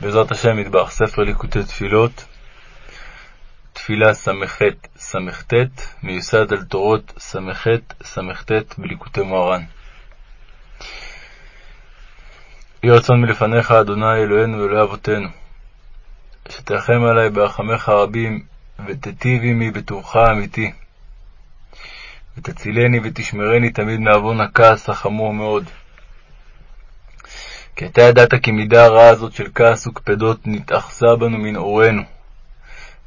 בעזרת השם מטבח, ספר ליקוטי תפילות, תפילה ס"ח ס"ט, מיוסד על תורות ס"ח ס"ט בליקוטי מוהר"ן. יהי רצון מלפניך, אדוני אלוהינו ואלוהי אבותינו, שתרחם עלי ברחמיך הרבים, ותיטיב עמי בטובך האמיתי, ותצילני ותשמרני תמיד מעוון הכעס החמור מאוד. כי אתה ידעת כי מידה הרעה הזאת של כעס וקפדות נתאחזה בנו מנעורינו.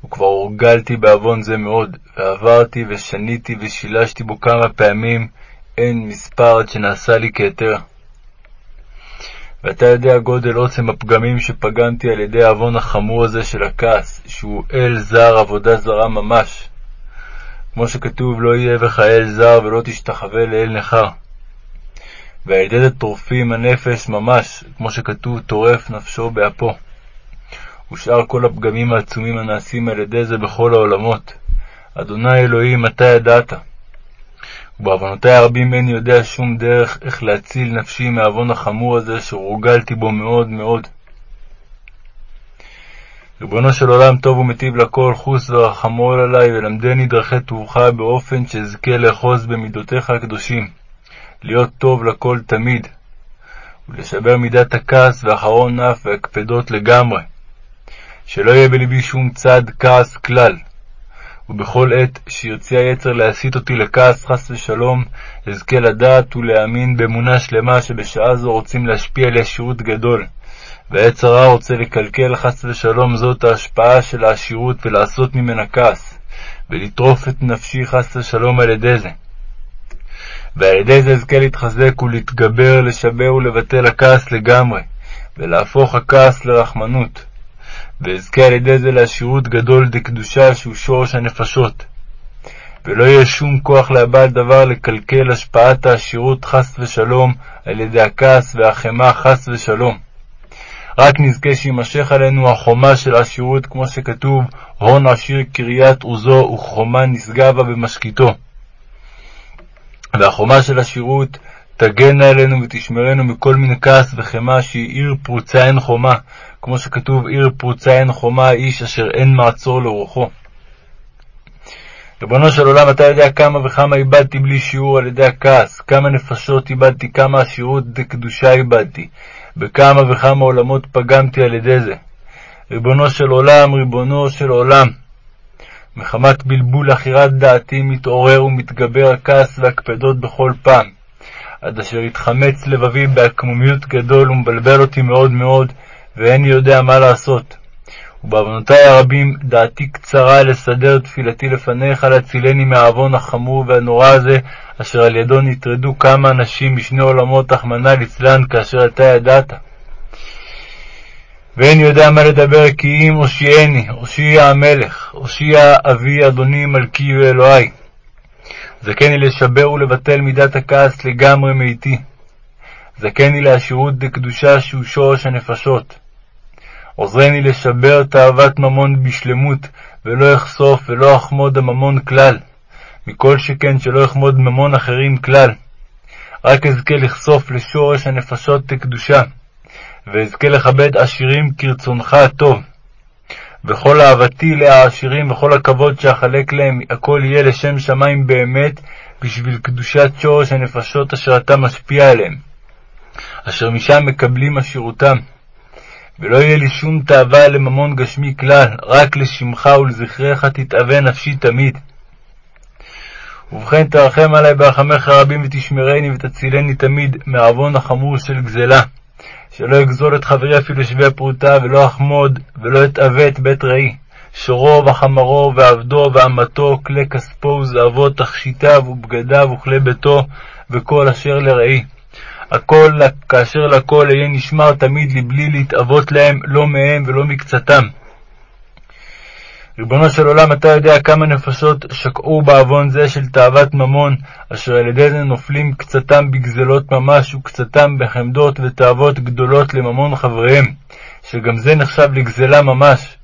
וכבר הורגלתי בעוון זה מאוד, ועברתי ושניתי ושילשתי בו כמה פעמים, אין מספר עד שנעשה לי כהיתר. ואתה יודע גודל עוצם הפגמים שפגמתי על ידי העוון החמור הזה של הכעס, שהוא אל זר, עבודה זרה ממש. כמו שכתוב, לא יהיה בך אל זר ולא תשתחווה לאל נכר. זה טורפים הנפש ממש, כמו שכתוב, טורף נפשו באפו. ושאר כל הפגמים העצומים הנעשים על ידי זה בכל העולמות. אדוני אלוהים, אתה ידעת. ובעוונותי הרבים אין יודע שום דרך איך להציל נפשי מהעוון החמור הזה, שהורגלתי בו מאוד מאוד. ריבונו של עולם, טוב ומיטיב לכל, חוס ורחמול עלי, ולמדני דרכי טובך באופן שאזכה לאחוז במידותיך הקדושים. להיות טוב לכל תמיד, ולשבר מידת הכעס ואחרון אף והקפדות לגמרי, שלא יהיה בלבי שום צד כעס כלל, ובכל עת שירצה היצר להסיט אותי לכעס חס ושלום, אזכה לדעת ולהאמין באמונה שלמה שבשעה זו רוצים להשפיע על ישירות גדול, והעץ הרע רוצה לקלקל חס ושלום זאת ההשפעה של העשירות ולעשות ממנה כעס, ולטרוף את נפשי חס ושלום על ידי זה. ועל ידי זה אזכה להתחזק ולהתגבר, לשבר ולבטל הכעס לגמרי, ולהפוך הכעס לרחמנות. ואזכה על ידי זה לעשירות גדול דקדושה שהוא שורש הנפשות. ולא יהיה שום כוח לבעל דבר לקלקל השפעת העשירות חס ושלום על ידי הכעס והחמה חס ושלום. רק נזכה שימשך עלינו החומה של עשירות, כמו שכתוב, הון עשיר קריית עוזו וחומה נשגבה במשקיתו. והחומה של השירות תגן עלינו ותשמרנו מכל מיני כעס וחמא שהיא עיר פרוצה אין חומה, כמו שכתוב עיר פרוצה אין חומה איש אשר אין מעצור לרוחו. ריבונו של עולם, אתה יודע כמה וכמה איבדתי בלי שיעור על ידי הכעס, כמה נפשות איבדתי, כמה עשירות דקדושה איבדתי, בכמה וכמה עולמות פגמתי על ידי זה. ריבונו של עולם, ריבונו של עולם, מחמת בלבול עכירת דעתי מתעורר ומתגבר הכעס והקפדות בכל פעם, עד אשר התחמץ לבבי בעקמומיות גדול ומבלבל אותי מאוד מאוד, ואיני יודע מה לעשות. ובעוונותי הרבים דעתי קצרה לסדר תפילתי לפניך להצילני מהעוון החמור והנורא הזה, אשר על ידו נטרדו כמה אנשים משני עולמות, רחמנא ליצלן, כאשר אתה ידעת. ואין יודע מה לדבר כי אם הושיעני, הושיע המלך, הושיע אבי, אדוני, מלכי ואלוהי. זכני לשבר ולבטל מידת הכעס לגמרי מאיתי. זכני לעשירות דקדושה שהוא שורש הנפשות. עוזרני לשבר תאוות ממון בשלמות, ולא אחשוף ולא אחמוד הממון כלל, מכל שכן שלא אחמוד ממון אחרים כלל. רק אזכה לחשוף לשורש הנפשות דקדושה. ואזכה לכבד עשירים כרצונך הטוב. וכל אהבתי לעשירים וכל הכבוד שאחלק להם, הכל יהיה לשם שמים באמת, בשביל קדושת שורש הנפשות אשר אתה משפיע עליהם, אשר משם מקבלים עשירותם. ולא יהיה לי שום תאווה לממון גשמי כלל, רק לשמך ולזכרך תתאווה נפשי תמיד. ובכן תרחם עלי ברחמך רבים ותשמרני ותצילני תמיד מעוון החמור של גזלה. שלא אגזול את חברי אפילו שווה פרוטה, ולא אחמוד, ולא אתאווה את בית רעי. שורו וחמרו ועבדו ואמתו, כלי כספו וזהבו, תכשיטיו ובגדיו וכלי ביתו, וכל אשר לרעי. הכל כאשר לכל אהיה נשמר תמיד לבלי להתאוות להם, לא מהם ולא מקצתם. ריבונו של עולם, אתה יודע כמה נפשות שקעו בעוון זה של תאוות ממון, אשר על ידי זה נופלים קצתם בגזלות ממש, וקצתם בחמדות ותאוות גדולות לממון חבריהם, שגם זה נחשב לגזלה ממש.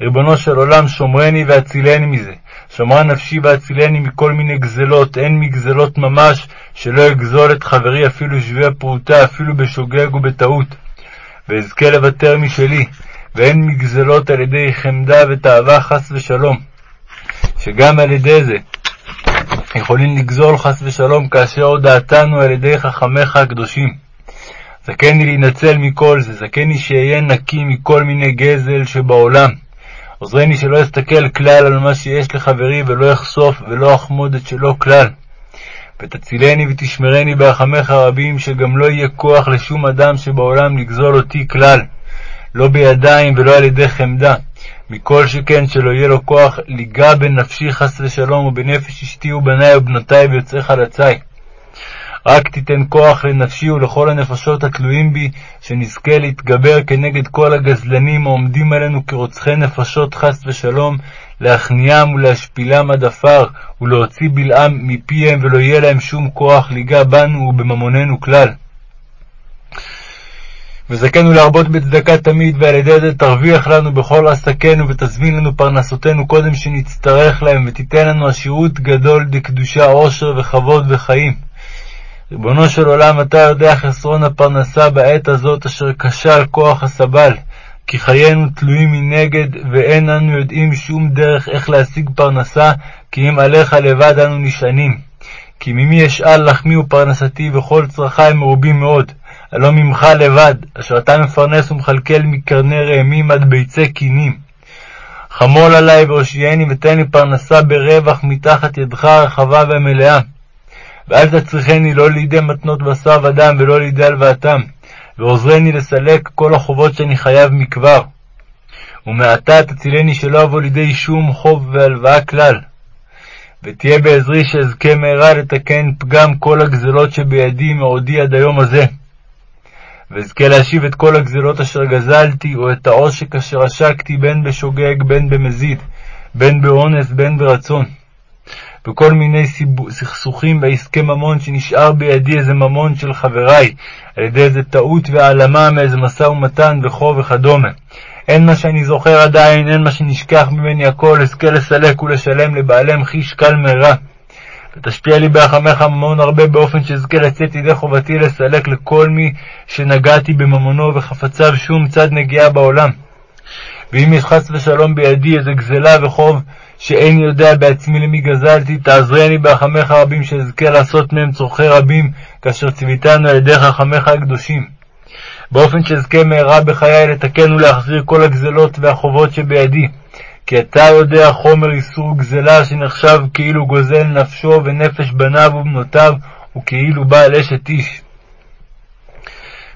ריבונו של עולם, שומרני והצילני מזה. שמרה נפשי והצילני מכל מיני גזלות, הן מגזלות ממש, שלא אגזול את חברי אפילו שווה פרוטה, אפילו בשוגג ובטעות. ואזכה לוותר משלי, והן מגזלות על ידי חמדה ותאווה חס ושלום, שגם על ידי זה יכולים לגזול חס ושלום כאשר הודעתנו על ידי חכמיך הקדושים. זכני להינצל מכל זה, זכני שאהיה נקי מכל מיני גזל שבעולם. עוזרני שלא אסתכל כלל על מה שיש לחברי ולא אחשוף ולא אחמוד את שלו כלל. ותצילני ותשמרני ברחמך רבים, שגם לא יהיה כוח לשום אדם שבעולם לגזול אותי כלל, לא בידיים ולא על ידי חמדה, מכל שכן שלא יהיה לו כוח ליגע בנפשי חס ושלום ובנפש אשתי ובניי ובנותיי ויוצאי חלצי. רק תיתן כוח לנפשי ולכל הנפשות התלויים בי, שנזכה להתגבר כנגד כל הגזלנים העומדים עלינו כרוצחי נפשות חס ושלום, להכניעם ולהשפילם עד עפר, ולהוציא בלעם מפיהם, ולא יהיה להם שום כוח ליגע בנו ובממוננו כלל. וזכנו להרבות בצדקה תמיד, ועל ידי זה תרוויח לנו בכל עסקינו, ותזמין לנו פרנסותינו קודם שנצטרך להם, ותיתן לנו עשירות גדול דקדושה, עושר וכבוד וחיים. ריבונו של עולם, אתה יודע חסרון הפרנסה בעת הזאת, אשר כשל כוח הסבל, כי חיינו תלויים מנגד, ואין אנו יודעים שום דרך איך להשיג פרנסה, כי אם עליך לבד אנו נשענים. כי ממי אשאל לחמי ופרנסתי, וכל צרכי מרובים מאוד, הלא ממך לבד, אשר אתה מפרנס ומכלכל מקרני ראמים עד ביצי קינים. חמול עלי והושיעני ותן לי פרנסה ברווח מתחת ידך הרחבה והמלאה. ואל תצריכני לא לידי מתנות בשר ודם ולא לידי הלוואתם, ועוזרני לסלק כל החובות שאני חייב מכבר. ומעתה תצילני שלא אבוא לידי שום חוב והלוואה כלל. ותהיה בעזרי שאזכה מהרה לתקן פגם כל הגזלות שבידי מעודי עד היום הזה. ואזכה להשיב את כל הגזלות אשר גזלתי, או את העושק אשר עשקתי בין בשוגג בין במזיד, בין באונס בין ברצון. וכל מיני סכסוכים בעסקי ממון שנשאר בידי איזה ממון של חבריי, על ידי איזה טעות והעלמה מאיזה משא ומתן וכו' וכדומה. אין מה שאני זוכר עדיין, אין מה שנשכח ממני הכל, אזכה לסלק ולשלם לבעליהם חיש קל מרע. ותשפיע לי ברחמך ממון הרבה באופן שאזכה לצאת ידי חובתי לסלק לכל מי שנגעתי בממונו וחפציו שום צד נגיעה בעולם. ואם יש חס ושלום בידי איזה גזלה וחוב שאיני יודע בעצמי למי גזלתי, תעזרני ברחמך רבים שאזכה לעשות מהם צורכי רבים, כאשר ציוויתנו על ידי חכמיך הקדושים. באופן שאזכה מהרה בחיי לתקן ולהחזיר כל הגזלות והחובות שבידי. כי אתה יודע חומר איסור גזלה שנחשב כאילו גוזל נפשו ונפש בניו ובנותיו, וכאילו בעל אשת איש.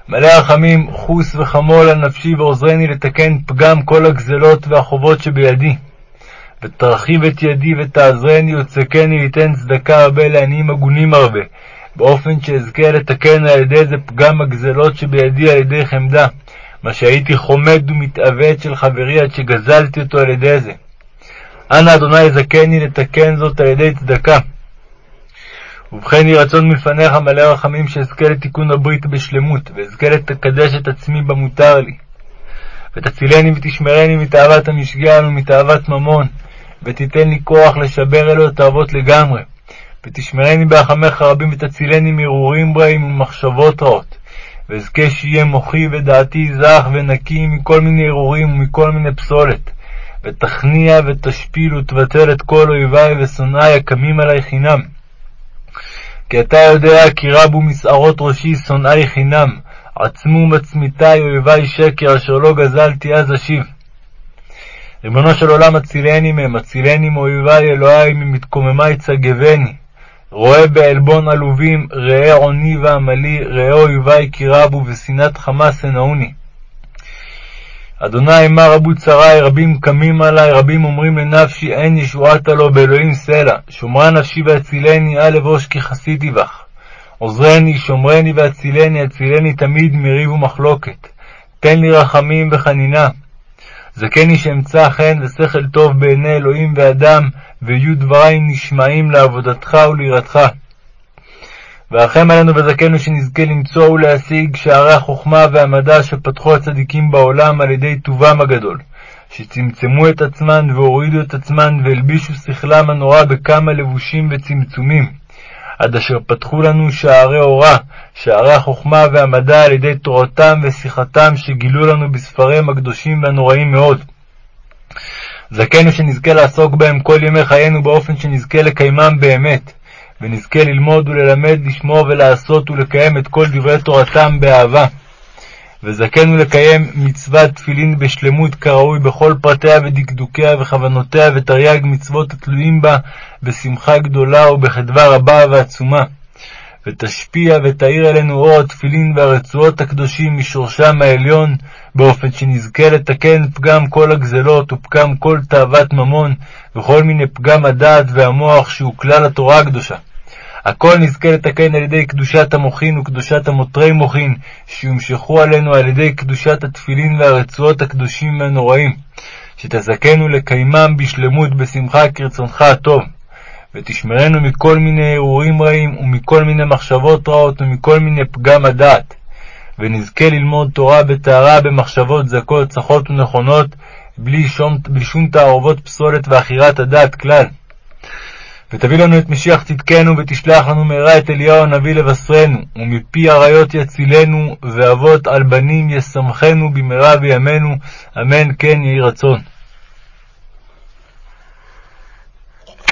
מלא רחמים, חוס וחמול על נפשי ועוזרני לתקן פגם כל הגזלות והחובות שבידי. ותרחיב את ידי ותעזרני וצקני ליתן צדקה הרבה לעניים הגונים הרבה, באופן שאזכה לתקן על ידי זה פגם הגזלות שבידי על ידי חמדה, מה שהייתי חומד ומתעוות של חברי עד שגזלתי אותו על ידי זה. אנא אדוני זכני לתקן זאת על ידי צדקה. ובכן יהי רצון מלפניך מלא רחמים שאזכה לתיקון הברית בשלמות, ואזכה לקדש את עצמי במותר לי. ותצילני ותשמרני מתאוות המשגל ומתאוות ממון, ותיתן לי כוח לשבר אלו התאוות לגמרי. ותשמרני ברחמך רבים ותצילני מהרהורים רעים וממחשבות רעות. ואזכה שיהיה מוחי ודעתי זך ונקי מכל מיני הרהורים ומכל מיני פסולת. ותכניע ותשפיל ותבטל את כל אויבי ושונאי הקמים עלי חינם. כי אתה יודע כי רבו מסערות ראשי שונאי חינם, עצמו מצמיתי אויבי שקר אשר לא גזלתי אז אשיב. ריבונו של עולם הצילני מהם, הצילני מאויבי אלוהי, ממתקוממי צגבני. רואה בעלבון עלובים, ראה עוני ועמלי, ראה אויבי כי רבו, ושנאת חמאס שנאוני. אדוני מה רבו צרי, רבים קמים עלי, רבים אומרים לנפשי, אין ישועתה לו באלוהים סלע. שומרה נפשי והצילני, אל אבוש כי חסיתי בך. עוזרני, שומרני והצילני, הצילני תמיד מריב ומחלוקת. תן לי רחמים וחנינה. זכני שאמצא חן ושכל טוב בעיני אלוהים ואדם, ויהיו דברי נשמעים לעבודתך וליראתך. ורחם עלינו וזכנו שנזכה למצוא ולהשיג שערי החוכמה והמדע שפתחו הצדיקים בעולם על ידי טובם הגדול, שצמצמו את עצמן והורידו את עצמן והלבישו שכלם הנורא בכמה לבושים וצמצומים, עד אשר פתחו לנו שערי אורה, שערי החוכמה והמדע על ידי תורתם ושיחתם שגילו לנו בספריהם הקדושים והנוראים מאוד. זכינו שנזכה לעסוק בהם כל ימי חיינו באופן שנזכה לקיימם באמת, ונזכה ללמוד וללמד, לשמור ולעשות ולקיים את כל דברי תורתם באהבה. וזכינו לקיים מצוות תפילין בשלמות כראוי בכל פרטיה ודקדוקיה וכוונותיה ותרי"ג מצוות התלויים בה בשמחה גדולה ובחדווה רבה ועצומה. ותשפיע ותאיר אלינו אור התפילין והרצועות הקדושים משורשם העליון, באופן שנזכה לתקן פגם כל הגזלות ופגם כל תאוות ממון וכל מיני פגם הדעת והמוח שהוא כלל התורה הקדושה. הכל נזכה לתקן על ידי קדושת המוחין וקדושת המותרי מוחין, שיומשכו עלינו על ידי קדושת התפילין והרצועות הקדושים והנוראים, שתזכנו לקיימם בשלמות בשמחה כרצונך הטוב. ותשמרנו מכל מיני הרהורים רעים, ומכל מיני מחשבות רעות, ומכל מיני פגם הדעת. ונזכה ללמוד תורה בטהרה במחשבות זכות, צחות ונכונות, בלי שום, בלי שום תערובות פסולת ועכירת הדעת כלל. ותביא לנו את משיח צדקנו, ותשלח לנו מהרה את אליהו הנביא לבשרנו, ומפי אריות יצילנו, ואבות על בנים ישמחנו במהרה בימינו, אמן כן יהי רצון.